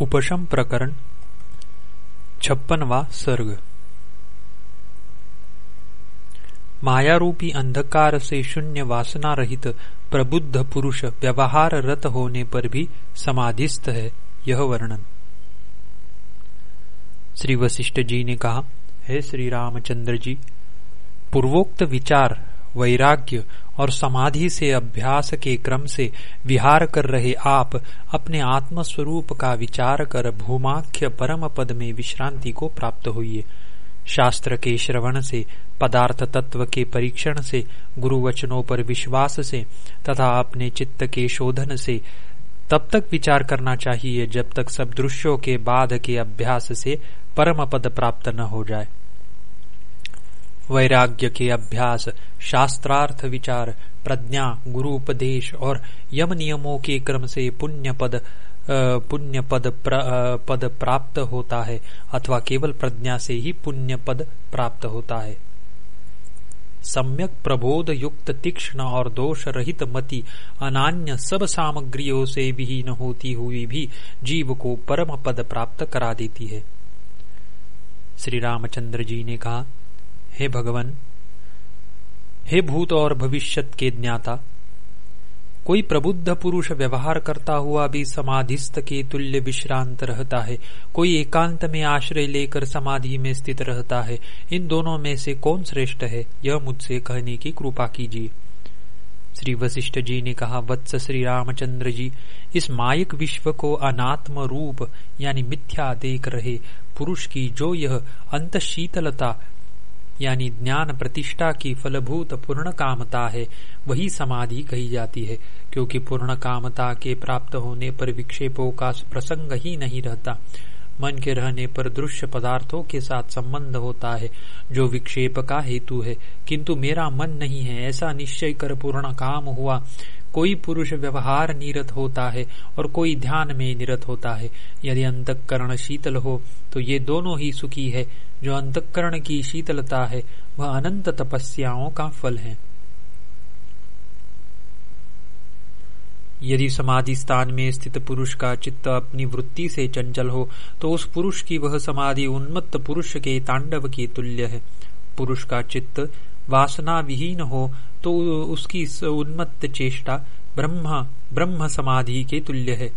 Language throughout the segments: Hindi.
उपशम प्रकरण, छप्पनवा सर्ग। मायारूपी अंधकार से शून्य वासना रहित प्रबुद्ध पुरुष व्यवहार रत होने पर भी समाधिस्थ है, यह वर्णन। श्री वशिष्ठ जी ने कहा, हे श्री रामचंद्र जी पूर्वोक्त विचार वैराग्य और समाधि से, अभ्यास के क्रम से विहार कर रहे आप अपने आत्म स्वरूप का विचार कर भूमाख्य परम पद में विश्रांति को प्राप्त हुई शास्त्र के श्रवण से, पदार्थ तत्व के परीक्षण से गुरु वचनों पर विश्वास से, तथा अपने चित्त के शोधन से, तब तक विचार करना चाहिए जब तक सब दृश्यों के बाद के अभ्यास से परम पद प्राप्त न हो जाए। वैराग्य के अभ्यास शास्त्रार्थ विचार प्रज्ञा गुरु उपदेश और यम नियमों के क्रम से पुण्य पद पुण्य पद प्र, पद प्राप्त होता है अथवा केवल प्रज्ञा से ही पुण्य पद प्राप्त होता है। सम्यक प्रबोध युक्त तीक्ष्ण और दोष रहित मति अनान्य सब सामग्रियों से विहीन होती हुई भी जीव को परम पद प्राप्त करा देती है। श्री रामचंद्र जी ने कहा हे भगवान, हे भूत और भविष्यत के ज्ञाता, कोई प्रबुद्ध पुरुष व्यवहार करता हुआ भी समाधिस्थ के तुल्य विश्रांत रहता है, कोई एकांत में आश्रय लेकर समाधि में स्थित रहता है, इन दोनों में से कौन श्रेष्ठ है, यह मुझसे कहने की कृपा कीजिए। श्री वशिष्ठ जी ने कहा, वत्स श्री रामचंद्र जी, इस मायक विश्व को अनात्म रूप, यानी मिथ्या देख रहे पुरुष की जो यह अंत शीतलता यानी ज्ञान प्रतिष्ठा की फलभूत पूर्ण कामता है, वही समाधि कही जाती है, क्योंकि पूर्ण कामता के प्राप्त होने पर विक्षेपों का प्रसंग ही नहीं रहता। मन के रहने पर दृश्य पदार्थों के साथ संबंध होता है, जो विक्षेप का हेतु है। किंतु मेरा मन नहीं है, ऐसा निश्चय कर पूर्ण काम हुआ। कोई पुरुष व्यवहार निरत होता है और कोई ध्यान में निरत होता है। यदि अंतकरण शीतल हो तो ये दोनों ही सुखी है। जो अंतकरण की शीतलता है, वह अनंत तपस्याओं का फल है। यदि समाधि स्थान में स्थित पुरुष का चित्त अपनी वृत्ति से चंचल हो तो उस पुरुष की वह समाधि उन्मत्त पुरुष के तांडव के तुल्य है। पुरुष का चित्त वासना विहीन हो तो उसकी उन्मत्त चेष्टा ब्रह्म ब्रह्म समाधि के तुल्य है।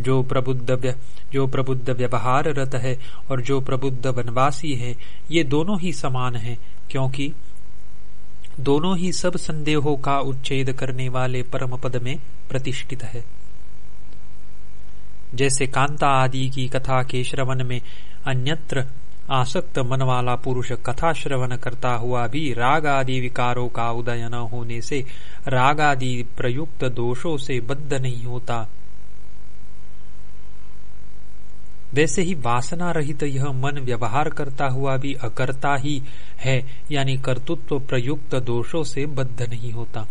जो प्रबुद्ध जो प्रबुद्ध व्यवहार रत है और जो प्रबुद्ध वनवासी है, ये दोनों ही समान है, क्योंकि दोनों ही सब संदेहों का उच्छेद करने वाले परम पद में प्रतिष्ठित है। जैसे कांता आदि की कथा के श्रवण में अन्यत्र आसक्त मन वाला पुरुष कथा श्रवण करता हुआ भी राग आदि विकारों का उदय न होने से राग आदि प्रयुक्त दोषों से बद्ध नहीं होता। वैसे ही वासना रहित यह मन व्यवहार करता हुआ भी अकर्ता ही है, यानी कर्तृत्व प्रयुक्त दोषों से बद्ध नहीं होता।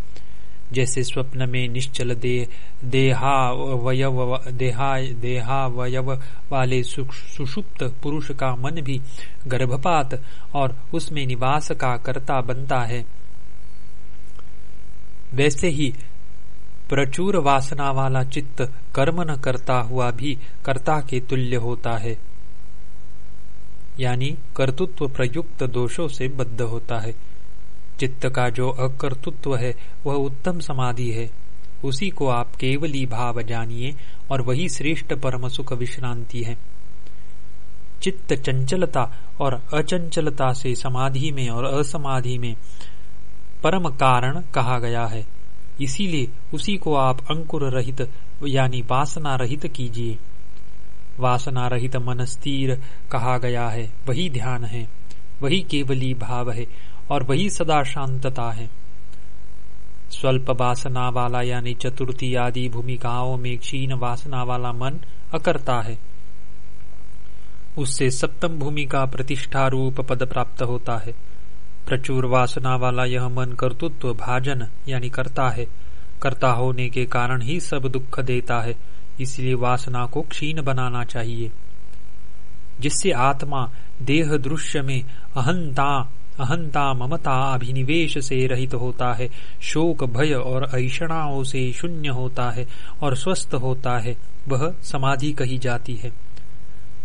जैसे स्वप्न में निश्चल दे, देहा देहावयव वाले सुषुप्त पुरुष का मन भी गर्भपात और उसमें निवास का कर्ता बनता है। वैसे ही प्रचुर वासना वाला चित्त कर्म न करता हुआ भी कर्ता के तुल्य होता है। यानी कर्तृत्व प्रयुक्त दोषों से बद्ध होता है। चित्त का जो अकर्तृत्व है, वह उत्तम समाधि है। उसी को आप केवली भाव जानिए और वही श्रेष्ठ परम सुख विश्रांति है। चित्त चंचलता और अचंचलता से समाधि में और असमाधि में परम कारण कहा गया है। इसीलिए उसी को आप अंकुर रहित, यानी वासना रहित कीजिए। वासना रहित मन स्थिर कहा गया है, वही ध्यान है, वही केवली भाव है और वही सदा शांतता है। स्वल्प वासना वाला यानी चतुर्थी आदि भूमिकाओं में क्षीण वासना वाला मन अकरता है। उससे सप्तम भूमिका प्रतिष्ठा रूप पद प्राप्त होता है। प्रचुर वासना वाला यह मन कर्तृत्व भाजन यानी करता है। करता होने के कारण ही सब दुख देता है, इसलिए वासना को क्षीण बनाना चाहिए। जिससे आत्मा देह दृश्य में अहंता अहंता ममता अभिनिवेश से रहित होता है, शोक, भय और ऐषणाओं से शून्य होता है और स्वस्थ होता है, वह समाधि कही जाती है।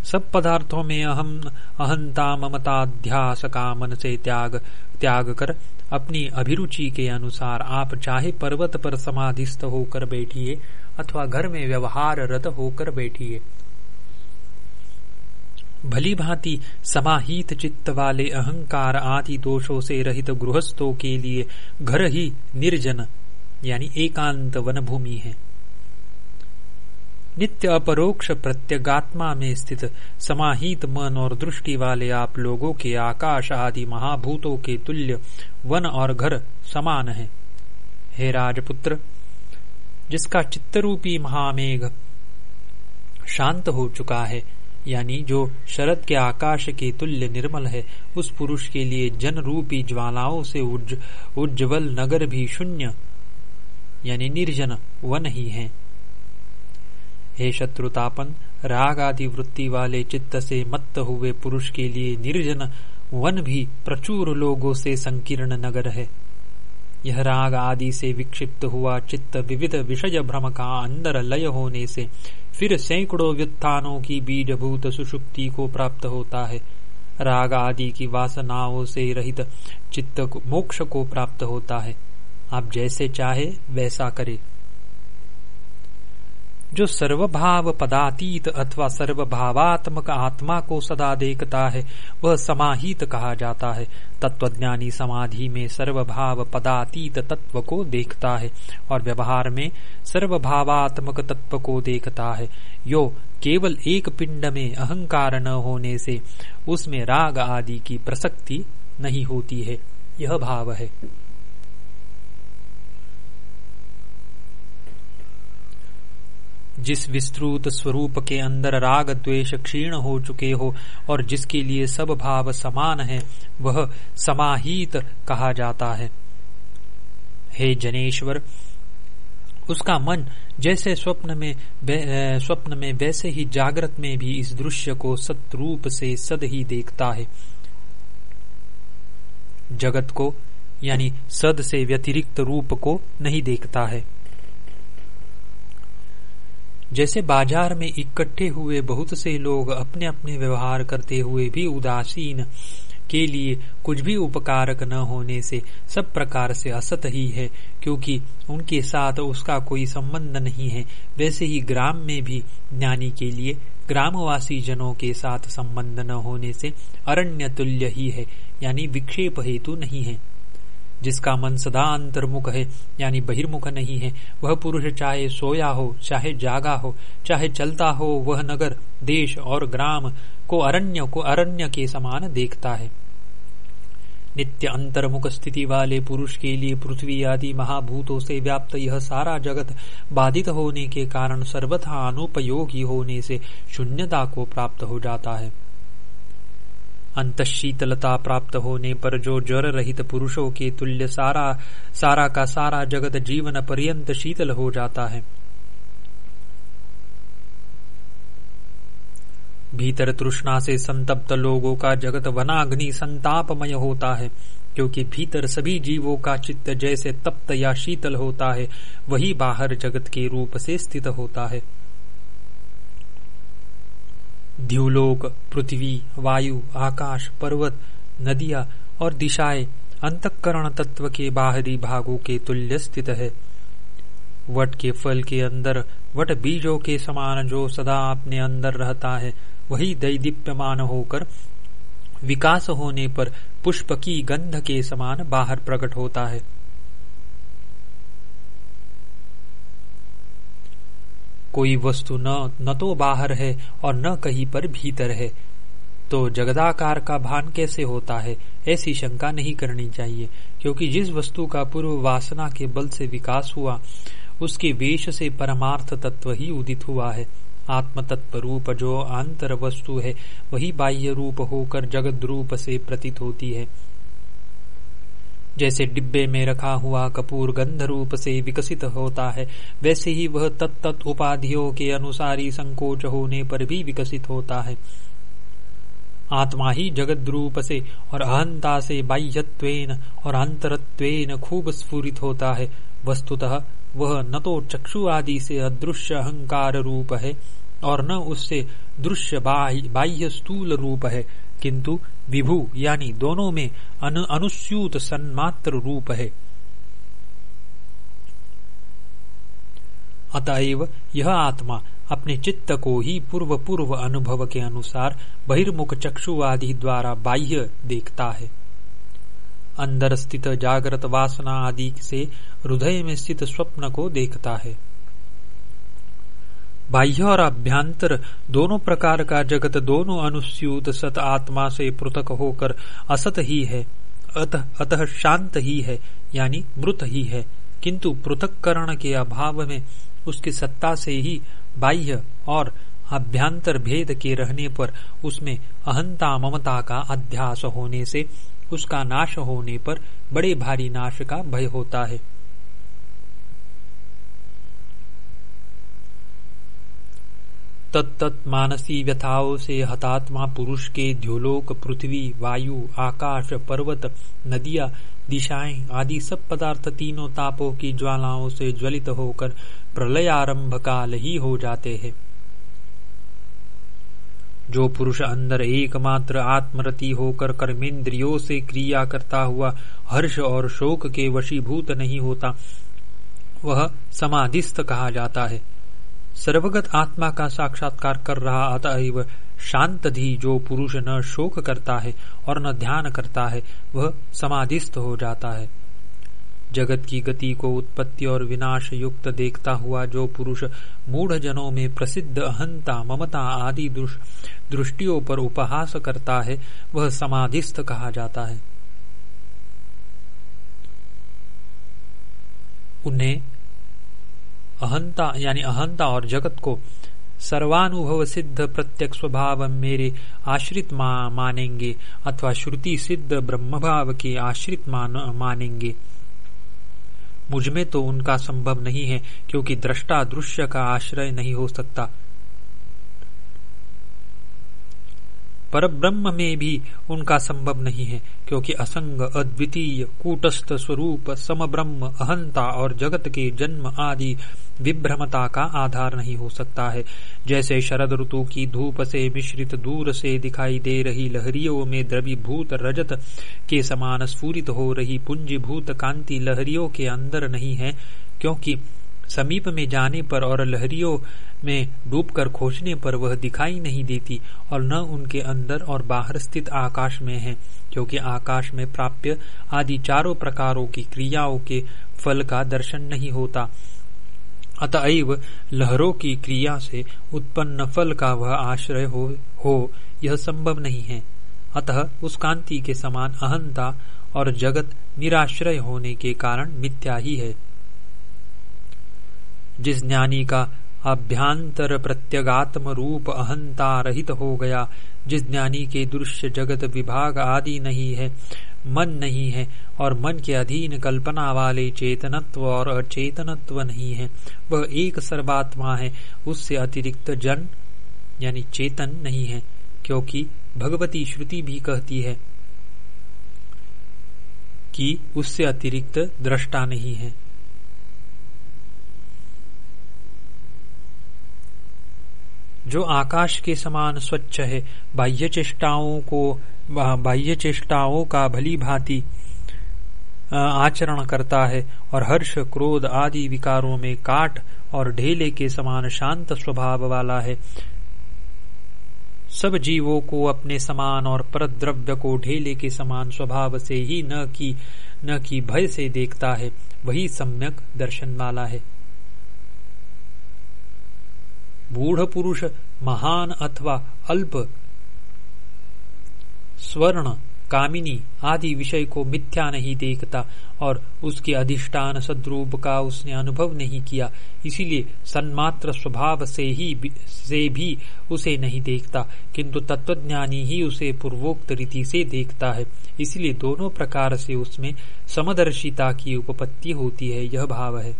सब पदार्थों में अहम, अहंता ममताध्यास का मन से त्याग त्याग कर अपनी अभिरुचि के अनुसार आप चाहे पर्वत पर समाधिस्थ होकर बैठिए अथवा घर में व्यवहार रत होकर बैठिए। भली भांति समाहित चित्त वाले अहंकार आदि दोषों से रहित गृहस्थों के लिए घर ही निर्जन, यानी एकांत वन भूमि है। नित्य अपरोक्ष प्रत्यगात्मा में स्थित समाहित मन और दृष्टि वाले आप लोगों के आकाश आदि महाभूतों के तुल्य वन और घर समान है। हे राजपुत्र, जिसका चित्तरूपी महामेघ शांत हो चुका है यानी जो शरद के आकाश के तुल्य निर्मल है, उस पुरुष के लिए जन रूपी ज्वालाओं से उज्जवल नगर भी शून्य, यानी निर्जन वन ही है। हे शत्रुतापन राग आदि वृत्ति वाले चित्त से मत्त हुए पुरुष के लिए निर्जन वन भी प्रचुर लोगों से संकीर्ण नगर है। यह राग आदि से विक्षिप्त हुआ चित्त विविध विषय भ्रम का अंदर लय होने से फिर सैकड़ों व्युत्थानों की बीजभूत सुषुप्ति को प्राप्त होता है। राग आदि की वासनाओं से रहित चित्त मोक्ष को प्राप्त होता है। आप जैसे चाहे, वैसा करे। जो सर्वभाव पदातीत अथवा सर्वभावात्मक आत्मा को सदा देखता है, वह समाहित कहा जाता है। तत्वज्ञानी समाधि में सर्वभाव पदातीत तत्व को देखता है और व्यवहार में सर्वभावात्मक तत्व को देखता है। यो केवल एक पिंड में अहंकार न होने से उसमें राग आदि की प्रसक्ति नहीं होती है। यह भाव है। जिस विस्तृत स्वरूप के अंदर राग, द्वेष क्षीण हो चुके हो और जिसके लिए सब भाव समान है, वह समाहित कहा जाता है। हे जनेश्वर, उसका मन जैसे स्वप्न में स्वप्न में वैसे ही जागृत में भी इस दृश्य को सतरूप से सद ही देखता है। जगत को, यानी सद से व्यतिरिक्त रूप को नहीं देखता है। जैसे बाज़ार में इकट्ठे हुए बहुत से लोग अपने अपने व्यवहार करते हुए भी उदासीन के लिए कुछ भी उपकारक न होने से सब प्रकार से असत ही है, क्योंकि उनके साथ उसका कोई संबंध नहीं है। वैसे ही ग्राम में भी ज्ञानी के लिए ग्रामवासी जनों के साथ संबंध न होने से अरण्य तुल्य ही है, यानी विक्षेप हेतु नहीं है। जिसका मन सदा अंतर्मुख है, यानी बहिर्मुख नहीं है, वह पुरुष चाहे सोया हो, चाहे जागा हो, चाहे चलता हो, वह नगर, देश और ग्राम को अरण्य को अरण्य के समान देखता है। नित्य अंतर्मुख स्थिति वाले पुरुष के लिए पृथ्वी आदि महाभूतों से व्याप्त यह सारा जगत बाधित होने के कारण सर्वथा अनुपयोगी होने से शून्यता को प्राप्त हो जाता है। अंत शीतलता प्राप्त होने पर जो ज्वर रहित पुरुषों के तुल्य सारा सारा का सारा जगत जीवन पर्यंत शीतल हो जाता है। भीतर तृष्णा से संतप्त लोगों का जगत वनाग्नि संतापमय होता है, क्योंकि भीतर सभी जीवों का चित्त जैसे तप्त या शीतल होता है, वही बाहर जगत के रूप से स्थित होता है। द्यूलोक, पृथ्वी, वायु, आकाश, पर्वत, नदियाँ और दिशाएँ अंतकरण तत्व के बाहरी भागों के तुल्य स्थित है। वट के फल के अंदर, वट बीजों के समान जो सदा अपने अंदर रहता है, वही दैदीप्यमान होकर विकास होने पर पुष्प की गंध के समान बाहर प्रकट होता है। कोई वस्तु न न तो बाहर है और न कहीं पर भीतर है। तो जगदाकार का भान कैसे होता है? ऐसी शंका नहीं करनी चाहिए, क्योंकि जिस वस्तु का पूर्व वासना के बल से विकास हुआ, उसके वेश से परमार्थ तत्व ही उदित हुआ है। आत्म तत्व रूप जो आंतर वस्तु है, वही बाह्य रूप होकर जगद रूप से प्रतीत होती है। जैसे डिब्बे में रखा हुआ कपूर गंध रूप से विकसित होता है, वैसे ही वह तत्त उपाधियों के अनुसारी संकोच होने पर भी विकसित होता है। आत्मा ही जगद रूप से और अहंता से बाह्यत्वेन और अंतरत्वेन खूब स्फूरित होता है। वस्तुतः वह न तो चक्षु आदि से अदृश्य अहंकार रूप है और न उससे दृश्य बाह्य स्थूल रूप है। किंतु विभू यानी दोनों में अनु, अनुस्यूत सन्मात्र रूप है। अतएव यह आत्मा अपने चित्त को ही पूर्व पूर्व अनुभव के अनुसार बहिर्मुख चक्षु आदि द्वारा बाह्य देखता है। अंदर स्थित जागृत वासना आदि से हृदय में स्थित स्वप्न को देखता है। बाह्य और अभ्यंतर, दोनों प्रकार का जगत, दोनों अनुस्यूत सत आत्मा से पृथक होकर असत ही है। अतः अतः शांत ही है, यानी मृत ही है। किंतु पृथककरण के अभाव में उसकी सत्ता से ही बाह्य और अभ्यंतर भेद के रहने पर उसमें अहंता ममता का अध्यास होने से उसका नाश होने पर बड़े भारी नाश का भय होता है। तत्त मानसी व्यथाओं से हतात्मा पुरुष के द्योलोक पृथ्वी, वायु, आकाश, पर्वत, नदियाँ, दिशाएँ आदि सब पदार्थ तीनों तापों की ज्वालाओं से ज्वलित होकर प्रलय आरंभ काल ही हो जाते हैं। जो पुरुष अंदर एकमात्र आत्मरति होकर कर्मेंद्रियों से क्रिया करता हुआ हर्ष और शोक के वशीभूत नहीं होता, वह समाधिस्थ कहा जाता है। सर्वगत आत्मा का साक्षात्कार कर रहा अतएव शांत धी जो पुरुष न शोक करता है और न ध्यान करता है, वह समाधिस्थ हो जाता है। जगत की गति को उत्पत्ति और विनाश युक्त देखता हुआ जो पुरुष मूढ़ जनों में प्रसिद्ध अहंता, ममता आदि दृष्टियों पर उपहास करता है, वह समाधिस्थ कहा जाता है। उन्हें अहंता यानी अहंता और जगत को सर्वानुभव सिद्ध प्रत्यक्ष स्वभाव मेरे आश्रित मा, मानेंगे अथवा श्रुति सिद्ध ब्रह्म भाव के आश्रित मान, मानेंगे। मुझमें तो उनका संभव नहीं है क्योंकि दृष्टा दृश्य का आश्रय नहीं हो सकता। पर ब्रह्म में भी उनका संभव नहीं है, क्योंकि असंग, अद्वितीय, कूटस्थ स्वरूप, समब्रह्म, अहंता और जगत के जन्म आदि विभ्रमता का आधार नहीं हो सकता है। जैसे शरद ऋतु की धूप से मिश्रित दूर से दिखाई दे रही लहरियों में द्रवीभूत रजत के समान स्फूरित हो रही पुंजीभूत कांति लहरियों के अंदर नहीं है, क्योंकि समीप में जाने पर और लहरियों में डूबकर खोजने पर वह दिखाई नहीं देती और न उनके अंदर और बाहर स्थित आकाश में है क्योंकि आकाश में प्राप्य आदि चारों प्रकारों की क्रियाओं के फल का दर्शन नहीं होता। अतएव लहरों की क्रिया से उत्पन्न फल का वह आश्रय हो, हो यह संभव नहीं है। अतः उस कांति के समान अहंता और जगत निराश्रय होने के कारण मिथ्या ही है। जिस ज्ञानी का अभ्यांतर प्रत्यगात्म रूप अहंता रहित हो गया, जिस ज्ञानी के दृश्य जगत विभाग आदि नहीं है, मन नहीं है, और मन के अधीन कल्पना वाले चेतनत्व और अचेतनत्व नहीं है, वह एक सर्वात्मा है, उससे अतिरिक्त जन, यानी चेतन नहीं है, क्योंकि भगवती श्रुति भी कहती है कि उससे अतिरिक्त दृष्टा नहीं है। जो आकाश के समान स्वच्छ है, बाह्य चेष्टाओं को बाह्य चेष्टाओं का भली भांति आचरण करता है और हर्ष, क्रोध आदि विकारों में काट और ढेले के समान शांत स्वभाव वाला है। सब जीवों को अपने समान और परद्रव्य को ढेले के समान स्वभाव से ही न की न की भय से देखता है, वही सम्यक दर्शन वाला है। मूढ़ पुरुष महान अथवा अल्प, स्वर्ण, कामिनी आदि विषय को मिथ्या नहीं देखता और उसके अधिष्ठान सद्रूप का उसने अनुभव नहीं किया, इसीलिए सन्मात्र स्वभाव से ही से भी उसे नहीं देखता, किंतु तत्वज्ञानी ही उसे पूर्वोक्त रीति से देखता है। इसलिए दोनों प्रकार से उसमें समदर्शिता की उपपत्ति होती है, यह भाव है।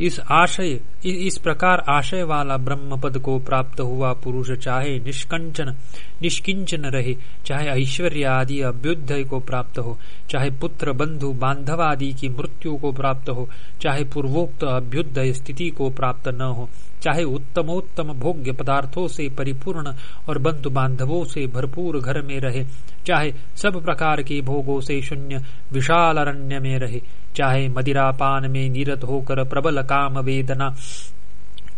इस आशय इस प्रकार आशय वाला ब्रह्म पद को प्राप्त हुआ पुरुष चाहे निष्कंचन, निष्किंचन रहे, चाहे ऐश्वर्य आदि अभ्युदय को प्राप्त हो, चाहे पुत्र, बंधु, बांधव आदि की मृत्यु को प्राप्त हो, चाहे पूर्वोक्त अभ्युदय स्थिति को प्राप्त न हो। चाहे उत्तमोत्तम भोग्य पदार्थों से परिपूर्ण और बंधु बांधवों से भरपूर घर में रहे, चाहे सब प्रकार के भोगों से शून्य विशाल अरण्य में रहे, चाहे मदिरा पान में निरत होकर प्रबल काम वेदना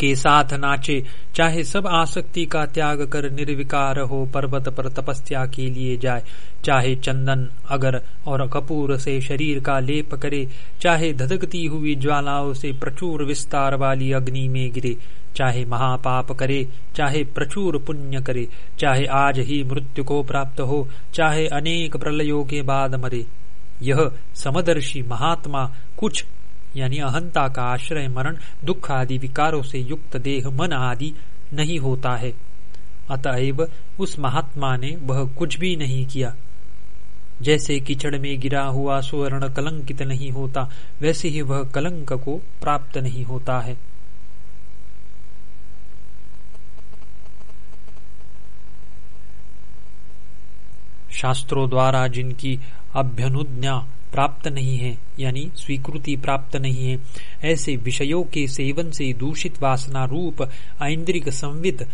के साथ नाचे, चाहे सब आसक्ति का त्याग कर निर्विकार हो, पर्वत पर तपस्या के लिए जाए। चाहे चंदन, अगर और कपूर से शरीर का लेप करे, चाहे धधकती हुई ज्वालाओं से प्रचुर विस्तार वाली अग्नि में गिरे। चाहे महापाप करे, चाहे प्रचुर पुण्य करे, चाहे आज ही मृत्यु को प्राप्त हो, चाहे अनेक प्रलयों के बाद मरे। यह समदर्शी महात्मा कुछ यानी अहंता का आश्रय, मरण, दुख आदि विकारों से युक्त देह, मन आदि नहीं होता है। अतएव उस महात्मा ने वह कुछ भी नहीं किया। जैसे कीचड़ में गिरा हुआ सुवर्ण कलंकित नहीं होता, वैसे ही वह कलंक को प्राप्त नहीं होता है। शास्त्रों द्वारा जिनकी अभ्यनुज्ञा प्राप्त नहीं है, यानी स्वीकृति प्राप्त नहीं है। ऐसे विषयों के सेवन से दूषित वासना रूप, ऐन्द्रिक संवित,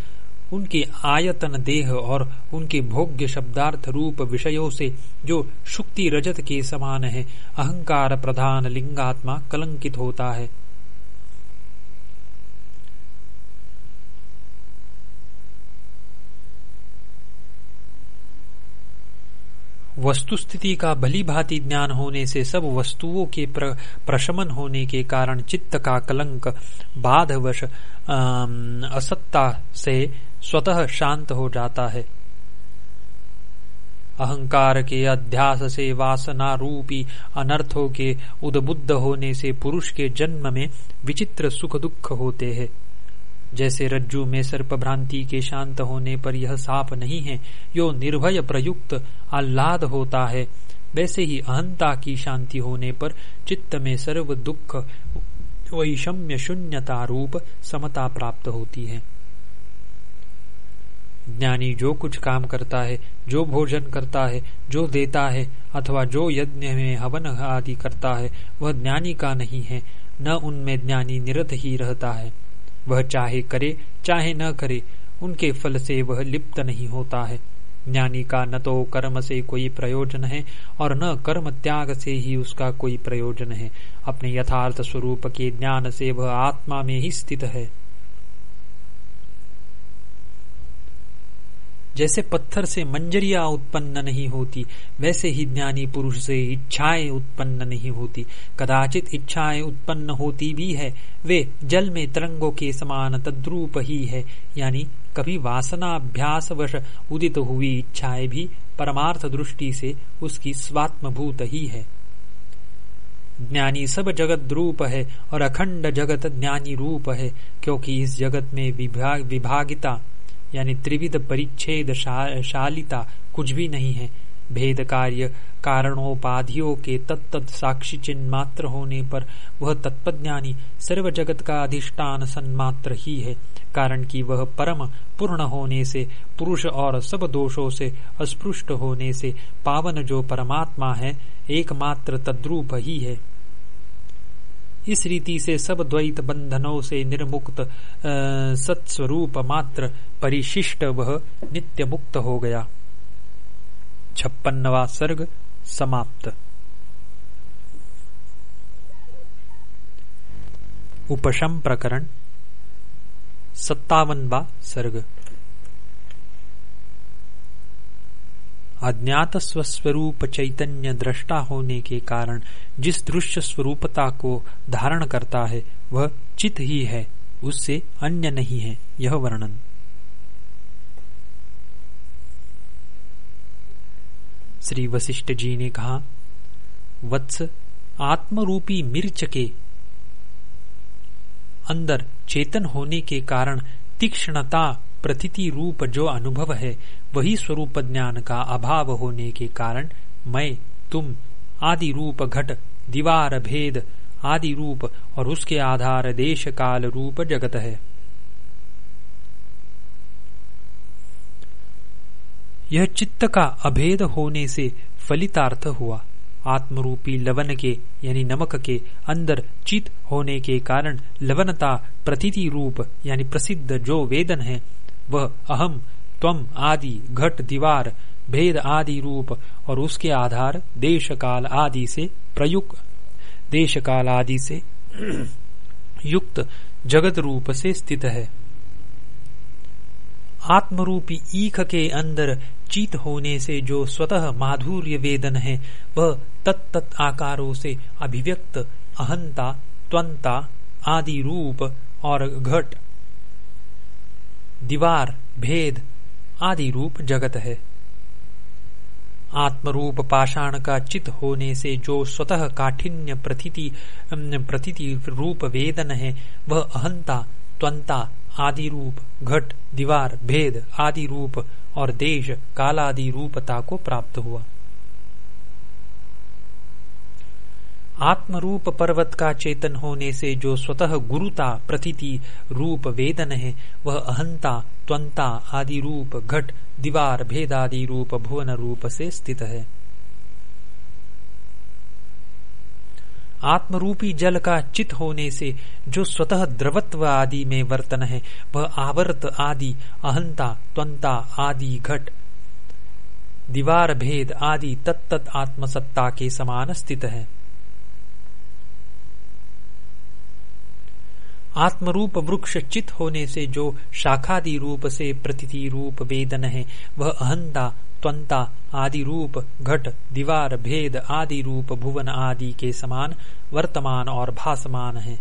उनके आयतन देह और उनके भोग्य शब्दार्थ रूप विषयों से जो शुक्ति रजत के समान है, अहंकार प्रधान लिंगात्मा कलंकित होता है। वस्तुस्थिति का भली भांति ज्ञान होने से सब वस्तुओं के प्र, प्रशमन होने के कारण चित्त का कलंक बाधवश असत्ता से स्वतः शांत हो जाता है। अहंकार के अध्यास से वासना रूपी अनर्थों के उदबुद्ध होने से पुरुष के जन्म में विचित्र सुख दुख होते हैं। जैसे रज्जु में सर्प भ्रांति के शांत होने पर यह साप नहीं है, यो निर्भय प्रयुक्त आह्लाद होता है। वैसे ही अहंता की शांति होने पर चित्त में सर्व दुख, वैषम्य शून्यता रूप समता प्राप्त होती है। ज्ञानी जो कुछ काम करता है, जो भोजन करता है, जो देता है, अथवा जो यज्ञ में हवन आदि करता है, वह ज्ञानी का नहीं है, न उनमें ज्ञानी निरत ही रहता है। वह चाहे करे, चाहे न करे, उनके फल से वह लिप्त नहीं होता है। ज्ञानी का न तो कर्म से कोई प्रयोजन है, और न कर्म त्याग से ही उसका कोई प्रयोजन है। अपने यथार्थ स्वरूप के ज्ञान से वह आत्मा में ही स्थित है। जैसे पत्थर से मंजरिया उत्पन्न नहीं होती, वैसे ही ज्ञानी पुरुष से इच्छाएँ उत्पन्न नहीं होती। कदाचित इच्छाएँ उत्पन्न होती भी है, वे जल में तरंगों के समान तद्रूप ही है। यानी कभी वासनाभ्यास वश उदित हुई इच्छाएँ भी परमार्थ दृष्टि से उसकी स्वात्मभूत ही है। ज्ञानी सब जगत रूप है और अखंड जगत ज्ञानी रूप है, क्योंकि इस जगत में विभाग विभागिता यानी त्रिविध परिच्छेद शा, शालिता कुछ भी नहीं है। भेद कार्य कारणोपाधियों के तत्त साक्षी चिन्ह मात्र होने पर वह तत्वज्ञानी सर्व जगत का अधिष्ठान सन्मात्र ही है कारण कि वह परम पूर्ण होने से पुरुष और सब दोषों से अस्पृष्ट होने से पावन जो परमात्मा है एकमात्र तद्रूप ही है। इस रीति से सब द्वैत बंधनों से निर्मुक्त सत्स्वरूप मात्र परिशिष्ट वह नित्य मुक्त हो गया। छप्पनवा सर्ग समाप्त। उपशम प्रकरण, सत्तावनवा सर्ग। अज्ञात स्वस्वरूप चैतन्य दृष्टा होने के कारण जिस दृश्य स्वरूपता को धारण करता है, वह चित ही है, उससे अन्य नहीं है, यह वर्णन। श्री वशिष्ठ जी ने कहा, वत्स आत्मरूपी मिर्च के अंदर चेतन होने के कारण तीक्ष्णता प्रतीति रूप जो अनुभव है, वही स्वरूप ज्ञान का अभाव होने के कारण मैं, तुम आदि रूप घट, दीवार भेद आदि रूप और उसके आधार देश काल रूप जगत है। यह चित्त का अभेद होने से फलितार्थ हुआ। आत्मरूपी लवन के, यानी नमक के, अंदर चित होने के कारण लवनता प्रतीति रूप, यानी प्रसिद्ध जो वेदन है वह अहम, त्वम आदि, घट, दीवार, भेद आदि रूप और उसके आधार देश काल आदि से प्रयुक्त देश काल आदि से युक्त जगत रूप से स्थित है। आत्मरूपी ईख के अंदर चित होने से जो स्वतः माधुर्य वेदन है, वह तत्त आकारों से अभिव्यक्त, अहंता, त्वंता आदि रूप और घट दीवार, भेद आदि रूप जगत है। आत्मरूप पाषाण का चित होने से जो स्वतः काठिन्य प्रतीति प्रतीति रूप वेदन है, वह अहंता, त्वंता आदि रूप, घट, दीवार, भेद आदि रूप और देश कालादि रूपता को प्राप्त हुआ। आत्मरूप पर्वत का चेतन होने से जो स्वतः गुरुता, प्रतीति, रूप, वेदन है, वह अहंता, त्वंता आदि रूप, घट, दीवार भेदादि रूप, भुवन रूप से स्थित है। आत्मरूपी जल का चित होने से जो स्वतः द्रवत्व आदि में वर्तन है, वह आवर्त आदि, अहंता, त्वंता आदि, घट, दीवार भेद आदि तत्त आत्मसत्ता के समान स्थित है। आत्मरूप वृक्ष चित होने से जो शाखादि रूप से प्रतिथि रूप वेदन है, वह अहंता, त्वंता आदि रूप, घट, दीवार, भेद आदि रूप, भुवन आदि के समान वर्तमान और भासमान है।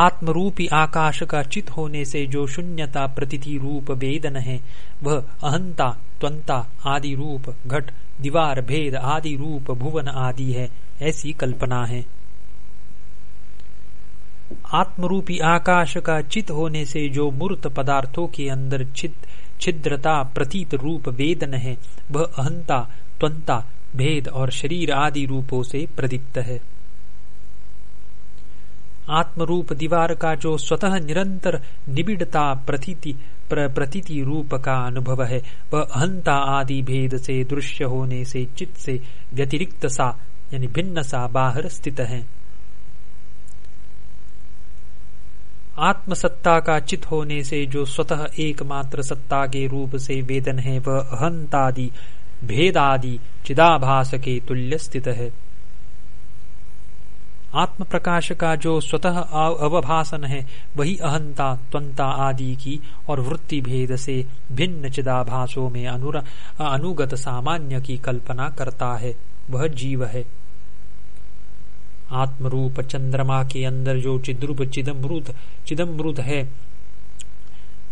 आत्मरूपी आकाश का चित होने से जो शून्यता प्रतिथि रूप वेदन है, वह अहंता, त्वंता आदि रूप, घट, दीवार, भेद आदि रूप, भुवन आदि है, ऐसी कल्पना है। आत्मरूपी आकाश का चित होने से जो मूर्त पदार्थों के अंदर छिद्रता प्रतीत रूप वेदन है वह अहंता त्वंता भेद और शरीर आदि रूपों से प्रदीप्त है। आत्मरूप दीवार का जो स्वतः निरंतर निबिड़ता प्रतीति प्र, प्रतीति रूप का अनुभव है वह अहंता आदि भेद से दृश्य होने से चित्त से व्यतिरिक्त सा यानी भिन्न सा बाहर स्थित है। आत्मसत्ता का चित होने से जो स्वतः एकमात्र सत्ता के रूप से वेदन है, वह अहंतादि, भेदादि चिदाभास के तुल्य स्थित है। आत्म प्रकाश का जो स्वतः अवभाषण है, वही अहंता, त्वंता आदि की और वृत्ति भेद से भिन्न चिदाभासों में अनुगत सामान्य की कल्पना करता है। वह जीव है। आत्मरूप चंद्रमा के अंदर जो चिद्रूप चिदमृत चिदमृत है,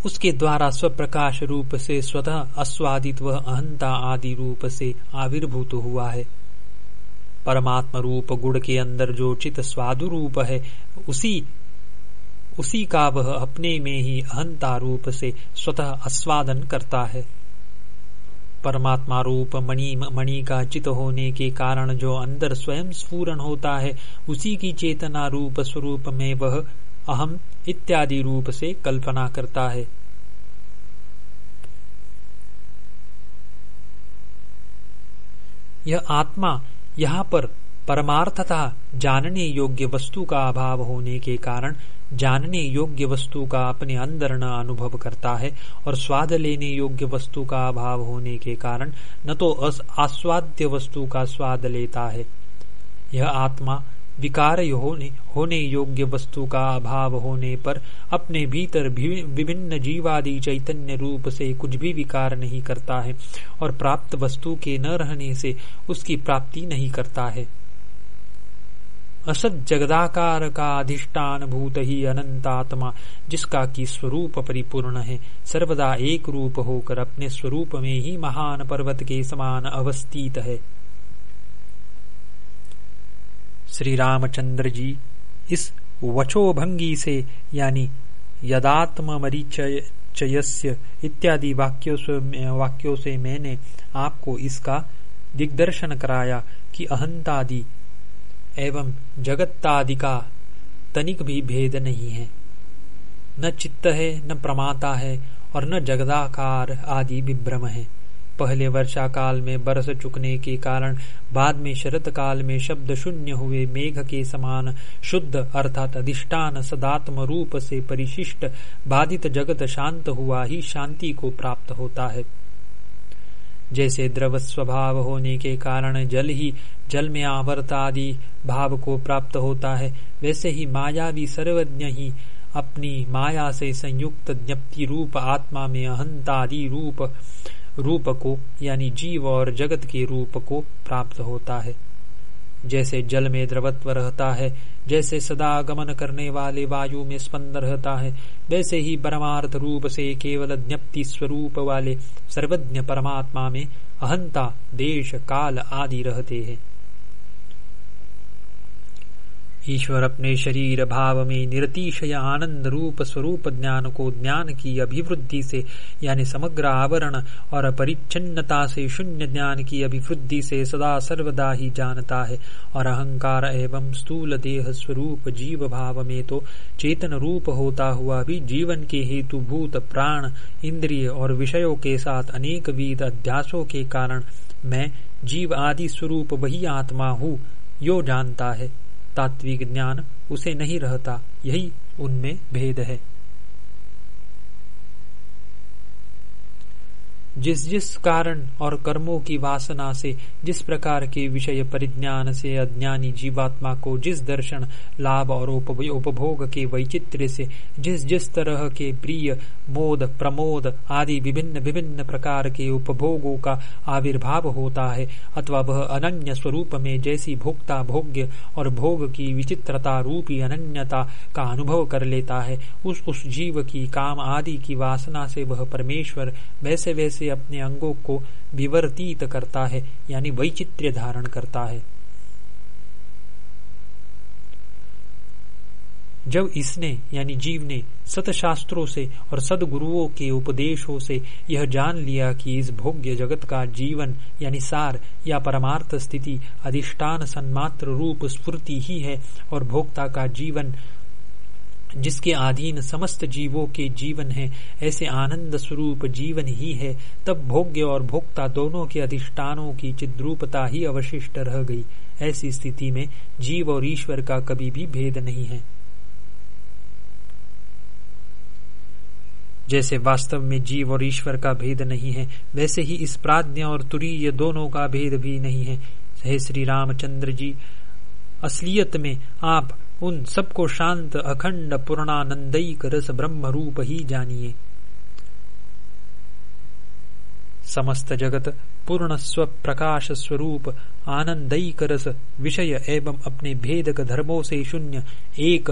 उसके द्वारा स्वप्रकाश रूप से स्वतः अस्वादित वह अहंता आदि रूप से आविर्भूत हुआ है। परमात्म रूप गुड़ के अंदर जो चित स्वादु रूप है, उसी उसी का वह अपने में ही अहंता रूप से स्वतः आस्वादन करता है। परमात्मा रूप मणि मणि का चित होने के कारण जो अंदर स्वयं स्फूरण होता है, उसी की चेतना रूप स्वरूप में वह अहम इत्यादि रूप से कल्पना करता है। यह आत्मा यहाँ पर परमार्थता जानने योग्य वस्तु का अभाव होने के कारण जानने योग्य वस्तु का अपने अंदर न अनुभव करता है और स्वाद लेने योग्य वस्तु का अभाव होने के कारण न तो आस्वाद्य वस्तु का स्वाद लेता है। यह आत्मा विकार होने, होने योग्य वस्तु का अभाव होने पर अपने भीतर विभिन्न जीवादि चैतन्य रूप से कुछ भी विकार नहीं करता है और प्राप्त वस्तु के न रहने से उसकी प्राप्ति नहीं करता है। असत जगदाकार का अधिष्ठान भूत ही अनंतात्मा जिसका की स्वरूप परिपूर्ण है। सर्वदा एक रूप होकर अपने स्वरूप में ही महान पर्वत के समान अवस्थित है। श्री रामचंद्र जी, इस वचोभंगी से, यानी यदात्म मरीचयस्य इत्यादि वाक्यों से वाक्यों से मैंने आपको इसका दिग्दर्शन कराया कि अहंतादि एवं जगत्तादि का तनिक भी भेद नहीं है। न चित्त है, न प्रमाता है, और न जगदाकार आदि विभ्रम है। पहले वर्षा काल में बरस चुकने के कारण, बाद में शरत काल में शब्द शून्य हुए, मेघ के समान शुद्ध अर्थात अधिष्ठान सदात्म रूप से परिशिष्ट, बाधित जगत शांत हुआ ही शांति को प्राप्त होता है। जैसे द्रव स्वभाव होने के कारण जल ही जल में आवर्त आदि भाव को प्राप्त होता है, वैसे ही माया भी सर्वज्ञ ही अपनी माया से संयुक्त ज्ञप्ति रूप आत्मा में अहंतादि रूप रूप को, यानी जीव और जगत के रूप को प्राप्त होता है। जैसे जल में द्रवत्व रहता है, जैसे सदा गमन करने वाले वायु में स्पंद रहता है, वैसे ही परमार्थ रूप से केवल ज्ञप्ति स्वरूप वाले सर्वज्ञ परमात्मा में अहंता, देश, काल आदि रहते हैं। ईश्वर अपने शरीर भाव में निरतिशय आनंद रूप स्वरूप ज्ञान को ज्ञान की अभिवृद्धि से, यानी समग्र आवरण और परिच्छिन्नता से, शून्य ज्ञान की अभिवृद्धि से सदा सर्वदा ही जानता है। और अहंकार एवं स्थूल देह स्वरूप जीव भाव में तो चेतन रूप होता हुआ भी जीवन के हेतु भूत प्राण, इंद्रिय और विषयों के साथ अनेक विध अध्यासों के कारण मैं जीव आदि स्वरूप वही आत्मा हूँ, यो जानता है। तात्विक ज्ञान उसे नहीं रहता यही उनमें भेद है। जिस जिस कारण और कर्मों की वासना से, जिस प्रकार के विषय परिज्ञान से, अज्ञानी जीवात्मा को जिस दर्शन, लाभ और उपभोग के वैचित्र्य से, जिस जिस तरह के प्रिय मोद प्रमोद आदि विभिन्न विभिन्न प्रकार के उपभोगों का आविर्भाव होता है, अथवा वह अनन्य स्वरूप में जैसी भोक्ता भोग्य और भोग की विचित्रता रूपी अनन्यता का अनुभव कर लेता है, उस उस जीव की, काम आदि की वासना से वह परमेश्वर वैसे वैसे से अपने अंगों को विवर्तित करता है, यानी वैचित्र्य धारण करता है। जब इसने, यानी जीव ने सतशास्त्रों से और सदगुरुओं के उपदेशों से यह जान लिया कि इस भोग्य जगत का जीवन, यानी सार या परमार्थ स्थिति अधिष्ठान सन्मात्र रूप स्फूर्ति ही है और भोक्ता का जीवन जिसके अधीन समस्त जीवों के जीवन है, ऐसे आनंद स्वरूप जीवन ही है। तब भोग्य और भोक्ता दोनों के अधिष्ठानों की चिद्रूपता ही अवशिष्ट रह गई। ऐसी स्थिति में जीव और ईश्वर का कभी भी भेद नहीं है। जैसे वास्तव में जीव और ईश्वर का भेद नहीं है, वैसे ही इस प्राज्ञ और तुरीय दोनों का भेद भी नहीं है। हे श्री रामचंद्र जी, असलियत में आप उन सबको शांत, अखंड, पूर्णानंदयिक रस ब्रह्म रूप ही जानिए। समस्त जगत पूर्ण स्व प्रकाश स्वरूप, आनंदयिक रस विषय एवं अपने भेदक धर्मों से शून्य, एक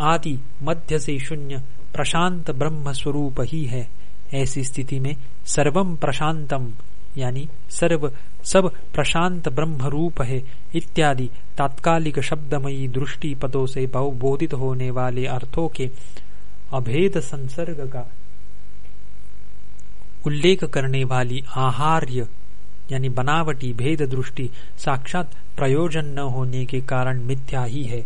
आदि मध्य से शून्य, प्रशांत ब्रह्म स्वरूप ही है। ऐसी स्थिति में सर्वम प्रशांतम, यानी सर्व सब प्रशांत ब्रह्म रूप है, इत्यादि तात्कालिक शब्दमयी दृष्टि पदों से बोधित होने वाले अर्थों के अभेद संसर्ग का उल्लेख करने वाली आहार्य, यानी बनावटी भेद दृष्टि साक्षात प्रयोजन न होने के कारण मिथ्या ही है,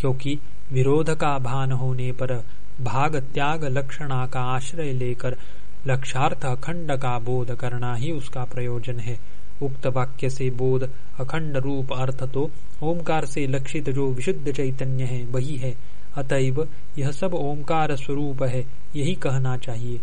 क्योंकि विरोध का भान होने पर भाग त्याग लक्षणा का आश्रय लेकर लक्षार्थ अखंड का बोध करना ही उसका प्रयोजन है। उक्त वाक्य से बोध अखंड रूप अर्थ तो ओमकार से लक्षित जो विशुद्ध चैतन्य है, वही है। अतएव यह सब ओंकार स्वरूप है, यही कहना चाहिए।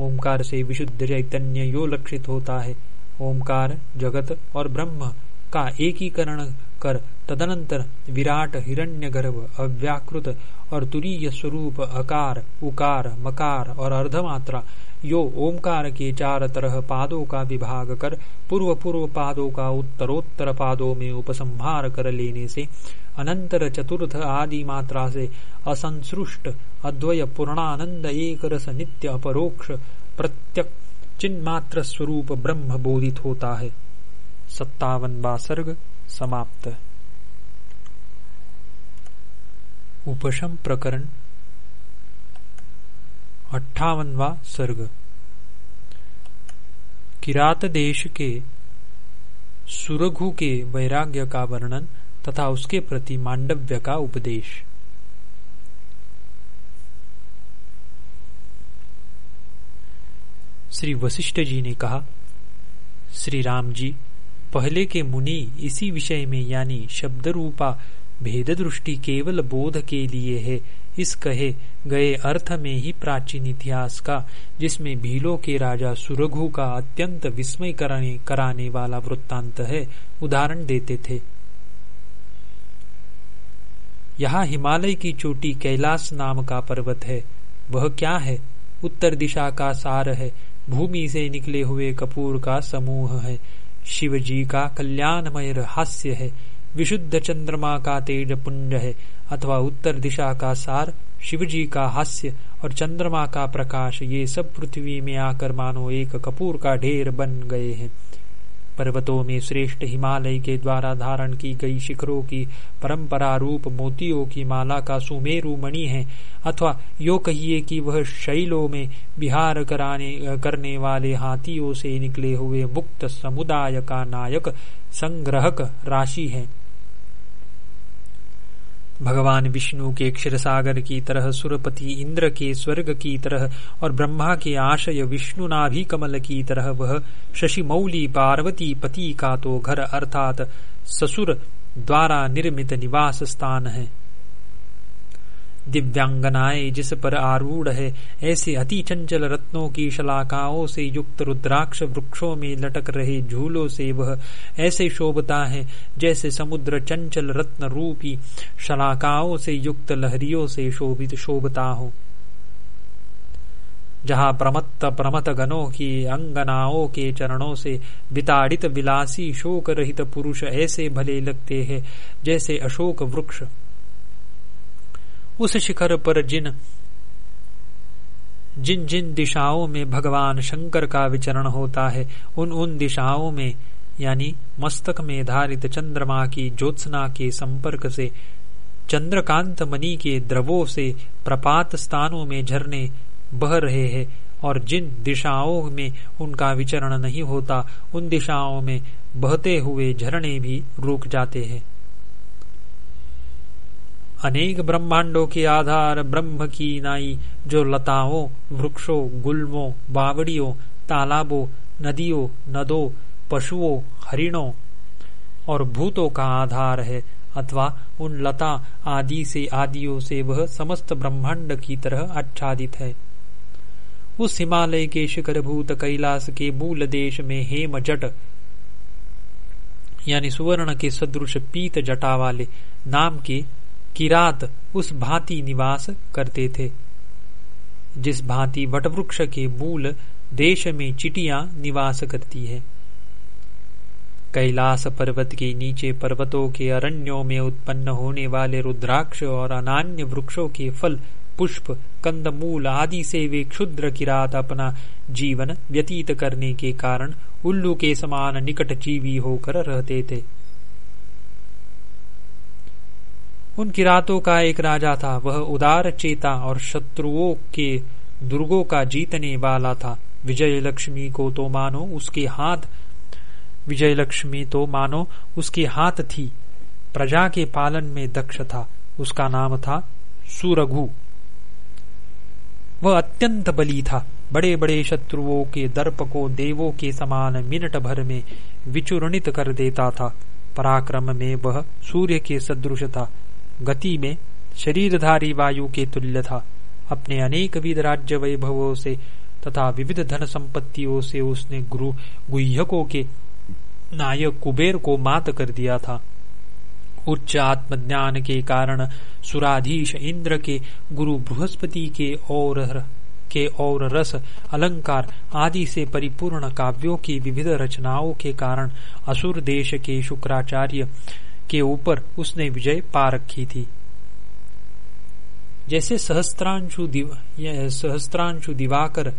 ओमकार से विशुद्ध चैतन्य यो लक्षित होता है। ओंकार जगत और ब्रह्म का एकीकरण कर, तदनंतर विराट हिरण्यगर्भ, अव्याकृत और तुरीय स्वरूप, अकार, उकार, मकार और अर्धमात्रा, यो ओमकार के चार तरह पादों का विभाग कर पूर्व पूर्व पादों का उत्तरोत्तर पादों में उपसंहार कर लेने से, अनंतर चतुर्थ आदि मात्रा से असंसृष्ट, अद्वय पूर्णानंद एक रस नित्य अपरोक्ष, प्रत्यक चिन्मात्र स्वरूप ब्रह्म बोधित होता है। सत्तावन सर्ग समाप्त। उपशम प्रकरण अट्ठावनवा सर्ग। किरात देश के सुरघु के वैराग्य का वर्णन तथा उसके प्रति मांडव्य का उपदेश। श्री वशिष्ठ जी ने कहा, श्री राम जी पहले के मुनि इसी विषय में यानी शब्द रूपा भेद दृष्टि केवल बोध के लिए है। इस कहे गए अर्थ में ही प्राचीन इतिहास का जिसमें भीलों के राजा सुरघु का अत्यंत विस्मय कराने, कराने वाला वृत्तांत है उदाहरण देते थे। यहाँ हिमालय की चोटी कैलाश नाम का पर्वत है। वह क्या है? उत्तर दिशा का सार है। भूमि से निकले हुए कपूर का समूह है। शिव जी का कल्याणमय हास्य है। विशुद्ध चंद्रमा का तेज पुंज है, अथवा उत्तर दिशा का सार शिव जी का हास्य और चंद्रमा का प्रकाश, ये सब पृथ्वी में आकर मानो एक कपूर का ढेर बन गए हैं। पर्वतों में श्रेष्ठ हिमालय के द्वारा धारण की गई शिखरों की परंपरा रूप मोतियों की माला का सुमेरु मणि है। अथवा यो कहिए कि वह शैलों में बिहार कराने, करने वाले हाथियों से निकले हुए मुक्त समुदाय का नायक संग्रहक राशि है। भगवान विष्णु के क्षीर सागर की तरह, सुरपति इंद्र के स्वर्ग की तरह और ब्रह्मा के आशय विष्णु नाभि कमल की तरह वह शशि मौली पार्वती पति का तो घर अर्थात ससुर द्वारा निर्मित निवास स्थान है। दिव्यांगनाएँ जिस पर आरूढ़ है, ऐसे अति चंचल रत्नों की शलाकाओं से युक्त रुद्राक्ष वृक्षों में लटक रहे झूलों से वह ऐसे शोभता है, जैसे समुद्र चंचल रत्न रूपी शलाकाओं से युक्त लहरियों से शोभित शोभता हो। जहाँ प्रमत्त प्रमत गणों की अंगनाओं के चरणों से विताड़ित विलासी शोक रहित पुरुष ऐसे भले लगते हैं, जैसे अशोक वृक्ष। उस शिखर पर जिन जिन जिन दिशाओं में भगवान शंकर का विचरण होता है, उन उन दिशाओं में, यानी मस्तक में धारित चंद्रमा की ज्योत्सना के संपर्क से, चंद्रकांत मणि के द्रवों से प्रपात स्थानों में झरने बह रहे हैं, और जिन दिशाओं में उनका विचरण नहीं होता, उन दिशाओं में बहते हुए झरने भी रुक जाते हैं। अनेक ब्रह्मांडों के आधार ब्रह्म की नाई, जो लताओं, वृक्षों, गुलमों, बावड़ियों, तालाबों, नदियों, नदों, पशुओं, हरिणों और भूतों का आधार है। अथवा उन लता आदि से, आदियों से वह समस्त ब्रह्मांड की तरह आच्छादित है। उस हिमालय के शिखर भूत कैलाश के मूल देश में हेम जट, यानी सुवर्ण के सदृश पीत जटा वाले नाम के किरात उस भांति निवास करते थे। जिस भांति वटवृक्ष के मूल देश में चिटिया निवास करती है। कैलाश पर्वत के नीचे पर्वतों के अरण्यों में उत्पन्न होने वाले रुद्राक्ष और अनान्य वृक्षों के फल, पुष्प, कंदमूल आदि से वे क्षुद्र किरात अपना जीवन व्यतीत करने के कारण उल्लू के समान निकट जीवी होकर रहते थे। उन किरातों का एक राजा था। वह उदार चेता और शत्रुओं के दुर्गों का जीतने वाला था। विजय लक्ष्मी को तो मानो उसके हाथ विजय लक्ष्मी तो मानो उसके हाथ थी। प्रजा के पालन में दक्ष था। उसका नाम था सुरघु। वह अत्यंत बली था। बड़े बड़े शत्रुओं के दर्प को देवों के समान मिनट भर में विचूर्णित कर देता था। पराक्रम में वह सूर्य के सदृश था। गति में शरीरधारी वायु के तुल्य था। अपने अनेक विध राज्य वैभवों से तथा विविध धन संपत्तियों से उसने गुरु गुह्यकों के नायक कुबेर को मात कर दिया था। उच्च आत्मज्ञान के कारण सुराधीश इंद्र के, गुरु बृहस्पति के और के और रस, अलंकार आदि से परिपूर्ण काव्यों की विविध रचनाओं के कारण असुर देश के शुक्राचार्य के ऊपर उसने विजय पा रखी थी। जैसे सहस्त्रांशु सहस्त्रांशु दिवाकर,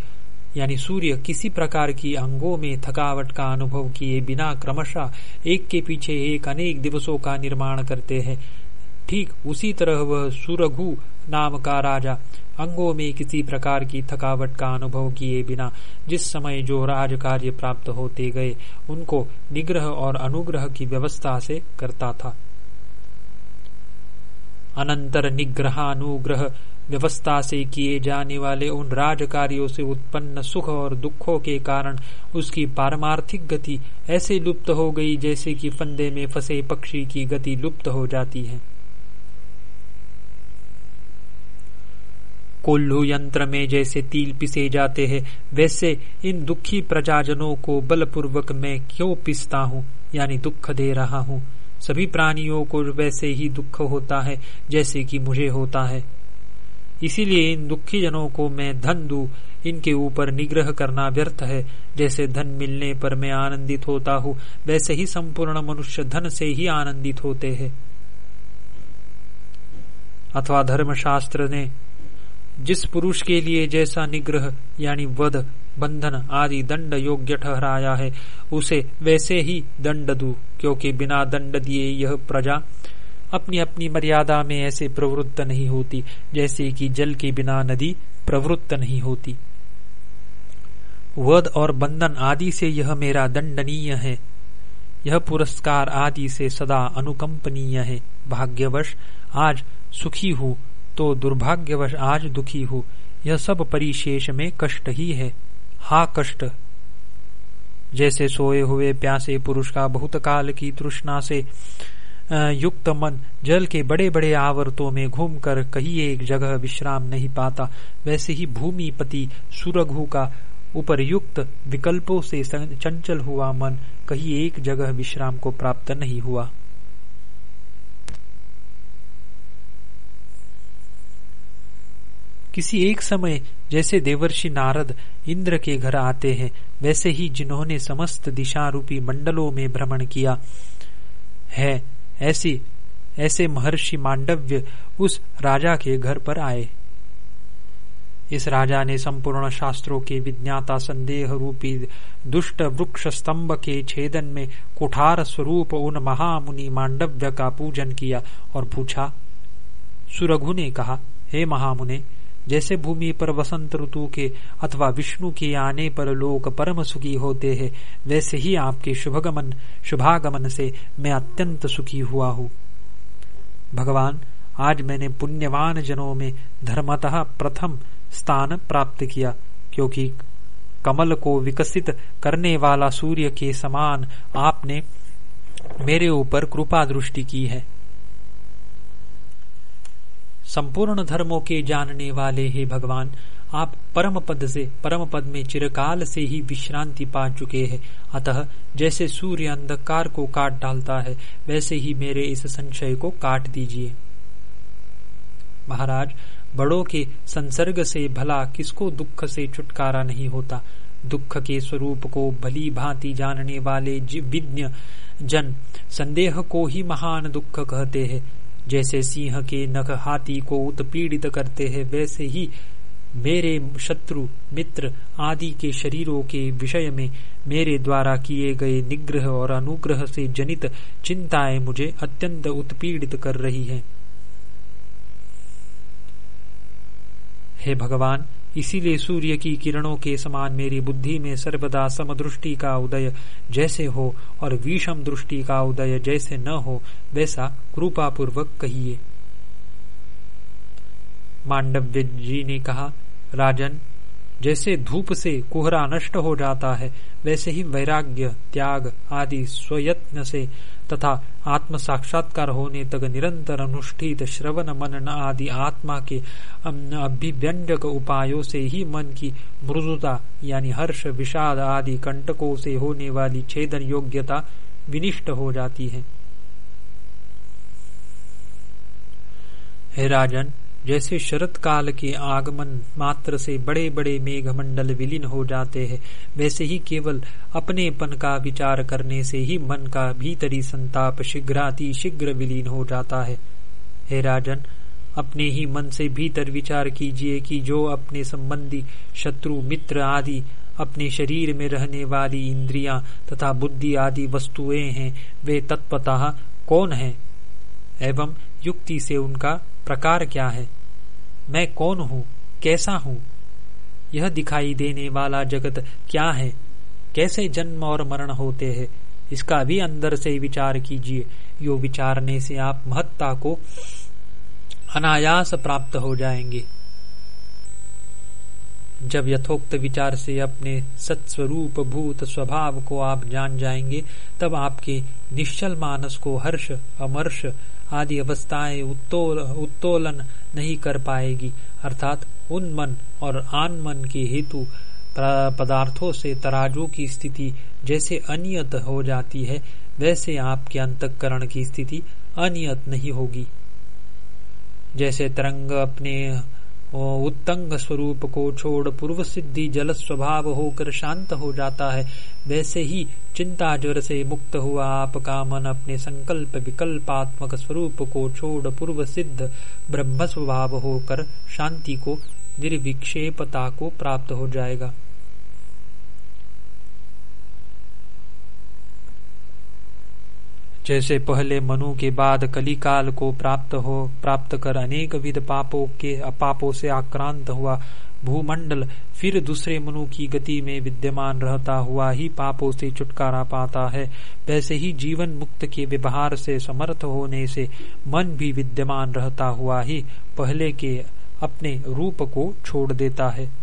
यानी सूर्य किसी प्रकार की अंगों में थकावट का अनुभव किए बिना क्रमशः एक के पीछे एक अनेक दिवसों का निर्माण करते हैं, ठीक उसी तरह वह सुरघु नाम का राजा। अंगों में किसी प्रकार की थकावट का अनुभव किए बिना जिस समय जो राज कार्य प्राप्त होते गए, उनको निग्रह और अनुग्रह की व्यवस्था से करता था। अनंतर निग्रहानुग्रह व्यवस्था से किए जाने वाले उन राज कार्यों से उत्पन्न सुख और दुखों के कारण उसकी पारमार्थिक गति ऐसे लुप्त हो गई जैसे कि फंदे में फंसे पक्षी की गति लुप्त हो जाती है। कोल्लू यंत्र में जैसे तिल पिसे जाते हैं, वैसे इन दुखी प्रजाजनों को बलपूर्वक मैं क्यों पिसता हूँ? यानी दुख दे रहा हूँ। सभी प्राणियों को वैसे ही दुख होता है, जैसे कि मुझे होता है। इसीलिए इन दुखी जनों को मैं धन दू। इनके ऊपर निग्रह करना व्यर्थ है। जैसे धन मिलने पर मैं आनंदित होता हूँ, वैसे ही संपूर्ण मनुष्य धन से ही आनंदित होते हैं। अथवा धर्मशास्त्र ने जिस पुरुष के लिए जैसा निग्रह, यानी वध, बंधन आदि दंड योग्य ठहराया है, उसे वैसे ही दंड दू, क्योंकि बिना दंड दिए यह प्रजा अपनी अपनी मर्यादा में ऐसे प्रवृत्त नहीं होती, जैसे कि जल के बिना नदी प्रवृत्त नहीं होती। वध और बंधन आदि से यह मेरा दंडनीय है। यह पुरस्कार आदि से सदा अनुकंपनीय है। भाग्यवश आज सुखी हूँ तो दुर्भाग्यवश आज दुखी हूँ। यह सब परिशेष में कष्ट ही है। हा कष्ट। जैसे सोए हुए प्यासे पुरुष का बहुत काल की तृष्णा से युक्त मन जल के बड़े बड़े आवर्तों में घूमकर कहीं एक जगह विश्राम नहीं पाता, वैसे ही भूमिपति सुरघु का उपरयुक्त विकल्पों से चंचल हुआ मन कहीं एक जगह विश्राम को प्राप्त नहीं हुआ। किसी एक समय जैसे देवर्षि नारद इंद्र के घर आते हैं, वैसे ही जिन्होंने समस्त दिशा रूपी मंडलों में भ्रमण किया है, ऐसी, ऐसे महर्षि मांडव्य उस राजा के घर पर आए। इस राजा ने संपूर्ण शास्त्रों के विज्ञाता संदेह रूपी दुष्ट वृक्ष स्तंभ के छेदन में कुठार स्वरूप उन महामुनि मांडव्य का पूजन किया और पूछा, सुरघु ने कहा, हे महामुने जैसे भूमि पर वसंत ऋतु के अथवा विष्णु के आने पर लोग परम सुखी होते हैं, वैसे ही आपके शुभगमन, शुभागमन से मैं अत्यंत सुखी हुआ हूँ। भगवान, आज मैंने पुण्यवान जनों में धर्मतः प्रथम स्थान प्राप्त किया, क्योंकि कमल को विकसित करने वाला सूर्य के समान आपने मेरे ऊपर कृपा दृष्टि की है। संपूर्ण धर्मों के जानने वाले हे भगवान। आप परम पद से, परम पद में चिरकाल से ही विश्रांति पा चुके हैं। अतः जैसे सूर्य अंधकार को काट डालता है, वैसे ही मेरे इस संशय को काट दीजिए। महाराज, बड़ों के संसर्ग से भला किसको दुख से छुटकारा नहीं होता? दुख के स्वरूप को भली भांति जानने वाले विज्ञ जन संदेह को ही महान दुख कहते हैं। जैसे सिंह के नख हाथी को उत्पीड़ित करते हैं, वैसे ही मेरे शत्रु, मित्र आदि के शरीरों के विषय में मेरे द्वारा किए गए निग्रह और अनुग्रह से जनित चिंताएँ मुझे अत्यंत उत्पीड़ित कर रही हैं। हे भगवान इसीलिए सूर्य की किरणों के समान मेरी बुद्धि में सर्वदा समदृष्टि का उदय जैसे हो और विषम दृष्टि का उदय जैसे न हो, वैसा कृपा पूर्वक कहिए। मांडव्य जी ने कहा, राजन, जैसे धूप से कुहरा नष्ट हो जाता है, वैसे ही वैराग्य, त्याग आदि स्वयत्न से तथा आत्म साक्षात्कार होने तक निरंतर अनुष्ठित श्रवण, मनन आदि आत्मा के अभिव्यंजक उपायों से ही मन की मृदुता, यानी हर्ष, विषाद आदि कंटकों से होने वाली छेदन योग्यता विनिष्ट हो जाती है। हे राजन जैसे शरत काल के आगमन मात्र से बड़े बड़े मेघमंडल विलीन हो जाते हैं, वैसे ही केवल अपनेपन का विचार करने से ही मन का भीतरी संताप शीघ्राति शीघ्र विलीन हो जाता है। हे राजन, अपने ही मन से भीतर विचार कीजिए कि जो अपने संबंधी शत्रु, मित्र आदि अपने शरीर में रहने वाली इंद्रियाँ तथा बुद्धि आदि वस्तुएँ हैं, वे तत्पतः कौन है? एवं युक्ति से उनका प्रकार क्या है? मैं कौन हूँ? कैसा हूँ? यह दिखाई देने वाला जगत क्या है? कैसे जन्म और मरण होते हैं? इसका भी अंदर से विचार कीजिए। यो विचारने से आप महत्ता को अनायास प्राप्त हो जाएँगे। जब यथोक्त विचार से अपने सत्स्वरूप भूत स्वभाव को आप जान जाएँगे, तब आपके निश्चल मानस को हर्ष, अमर्ष आदि अवस्थाएँ उत्तोल, उत्तोलन नहीं कर पाएगी। अर्थात उन मन और आन मन के हेतु पदार्थों से तराजू की स्थिति जैसे अनियत हो जाती है वैसे आपके अंतकरण की स्थिति अनियत नहीं होगी। जैसे तरंग अपने उत्तंग स्वरूप को छोड़ पूर्व सिद्धि जल स्वभाव होकर शांत हो जाता है। वैसे ही चिंता ज्वर से मुक्त हुआ आपका मन अपने संकल्प विकल्पात्मक स्वरूप को छोड़ पूर्व सिद्ध ब्रह्म स्वभाव होकर शांति को, निर्विक्षेपता को प्राप्त हो जाएगा। जैसे पहले मनु के बाद कलिकाल को प्राप्त हो, प्राप्त कर अनेक विध पापों के, पापों से आक्रांत हुआ भूमंडल, फिर दूसरे मनु की गति में विद्यमान रहता हुआ ही पापों से छुटकारा पाता है। वैसे ही जीवन मुक्त के व्यवहार से समर्थ होने से मन भी विद्यमान रहता हुआ ही पहले के अपने रूप को छोड़ देता है।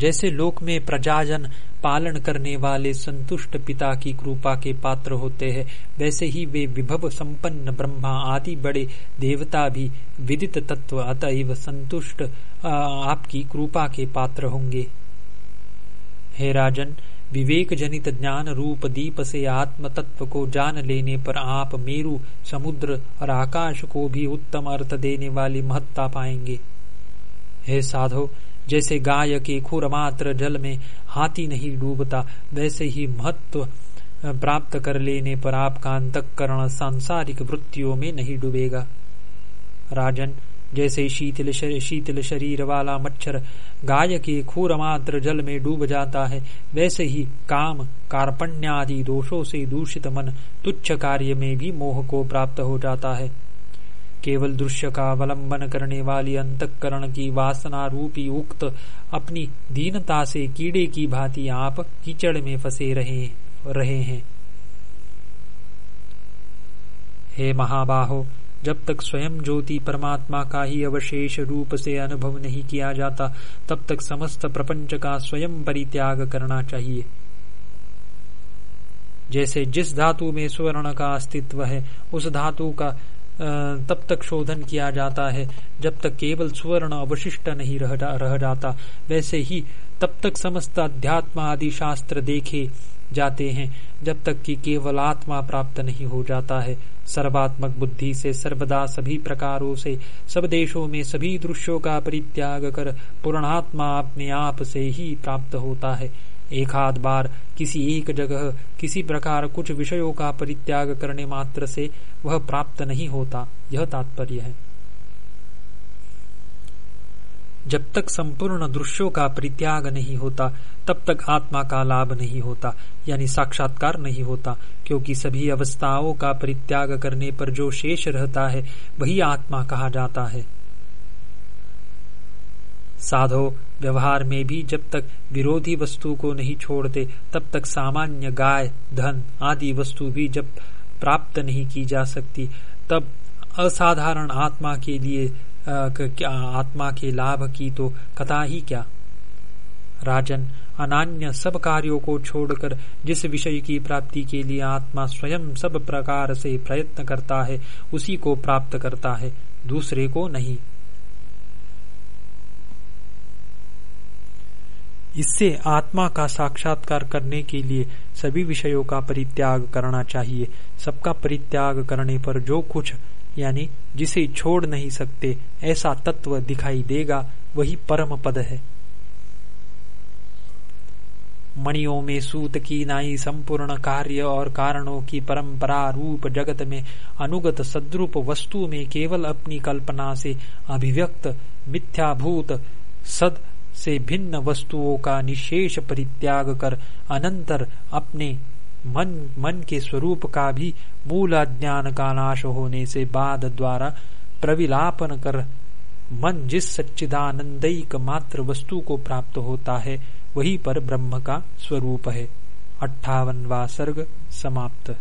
जैसे लोक में प्रजाजन पालन करने वाले संतुष्ट पिता की कृपा के पात्र होते हैं, वैसे ही वे विभव संपन्न ब्रह्मा आदि बड़े देवता भी विदित तत्व अतएव संतुष्ट आपकी कृपा के पात्र होंगे। हे राजन विवेक जनित ज्ञान रूप दीप से आत्म तत्व को जान लेने पर आप मेरु, समुद्र और आकाश को भी उत्तम अर्थ देने वाली महत्ता पाएँगे। हे साधो जैसे गाय के खुर मात्र जल में हाथी नहीं डूबता, वैसे ही महत्व प्राप्त कर लेने पर आपका अंतकरण सांसारिक वृत्तियों में नहीं डूबेगा। राजन, जैसे शीतल शीतल शरीर वाला मच्छर गाय के खूर मात्र जल में डूब जाता है, वैसे ही काम, कार्पण्यादि दोषों से दूषित मन तुच्छ कार्य में भी मोह को प्राप्त हो जाता है। केवल दृश्य का अवलंबन करने वाली अंतकरण की वासना रूपी उक्त अपनी दीनता से कीड़े की भांति आप कीचड़ में फंसे रहे रहे हैं। हे महाबाहो, जब तक स्वयं ज्योति परमात्मा का ही अवशेष रूप से अनुभव नहीं किया जाता, तब तक समस्त प्रपंच का स्वयं परित्याग करना चाहिए। जैसे जिस धातु में स्वर्ण का अस्तित्व है, उस धातु का तब तक शोधन किया जाता है जब तक केवल स्वर्ण अवशिष्ट नहीं रह, जा, रह जाता। वैसे ही तब तक समस्त अध्यात्म आदि शास्त्र देखे जाते हैं जब तक कि केवल आत्मा प्राप्त नहीं हो जाता है। सर्वात्मक बुद्धि से सर्वदा सभी प्रकारों से सब देशों में सभी दृश्यों का परित्याग कर पूर्णात्मा अपने आप से ही प्राप्त होता है। एक आध बार किसी एक जगह किसी प्रकार कुछ विषयों का परित्याग करने मात्र से वह प्राप्त नहीं होता, यह तात्पर्य है। जब तक संपूर्ण दृश्यों का परित्याग नहीं होता, तब तक आत्मा का लाभ नहीं होता, यानी साक्षात्कार नहीं होता, क्योंकि सभी अवस्थाओं का परित्याग करने पर जो शेष रहता है, वही आत्मा कहा जाता है। साधो, व्यवहार में भी जब तक विरोधी वस्तु को नहीं छोड़ते, तब तक सामान्य गाय, धन आदि वस्तु भी जब प्राप्त नहीं की जा सकती, तब असाधारण आत्मा के लिए आत्मा के लाभ की तो कथा ही क्या? राजन, अनान्य सब कार्यों को छोड़कर जिस विषय की प्राप्ति के लिए आत्मा स्वयं सब प्रकार से प्रयत्न करता है, उसी को प्राप्त करता है, दूसरे को नहीं। इससे आत्मा का साक्षात्कार करने के लिए सभी विषयों का परित्याग करना चाहिए। सबका परित्याग करने पर जो कुछ, यानी जिसे छोड़ नहीं सकते, ऐसा तत्व दिखाई देगा, वही परम पद है। मणियों में सूत की नाई संपूर्ण कार्य और कारणों की परंपरा रूप जगत में अनुगत सद्रूप वस्तु में केवल अपनी कल्पना से अभिव्यक्त मिथ्याभूत सद से भिन्न वस्तुओं का निशेष परित्याग कर अनंतर अपने मन मन के स्वरूप का भी मूल अज्ञान का नाश होने से बाद द्वारा प्रविलापन कर मन जिस सच्चिदानंदयिक मात्र वस्तु को प्राप्त होता है, वही पर ब्रह्म का स्वरूप है। अट्ठावनवा सर्ग समाप्त।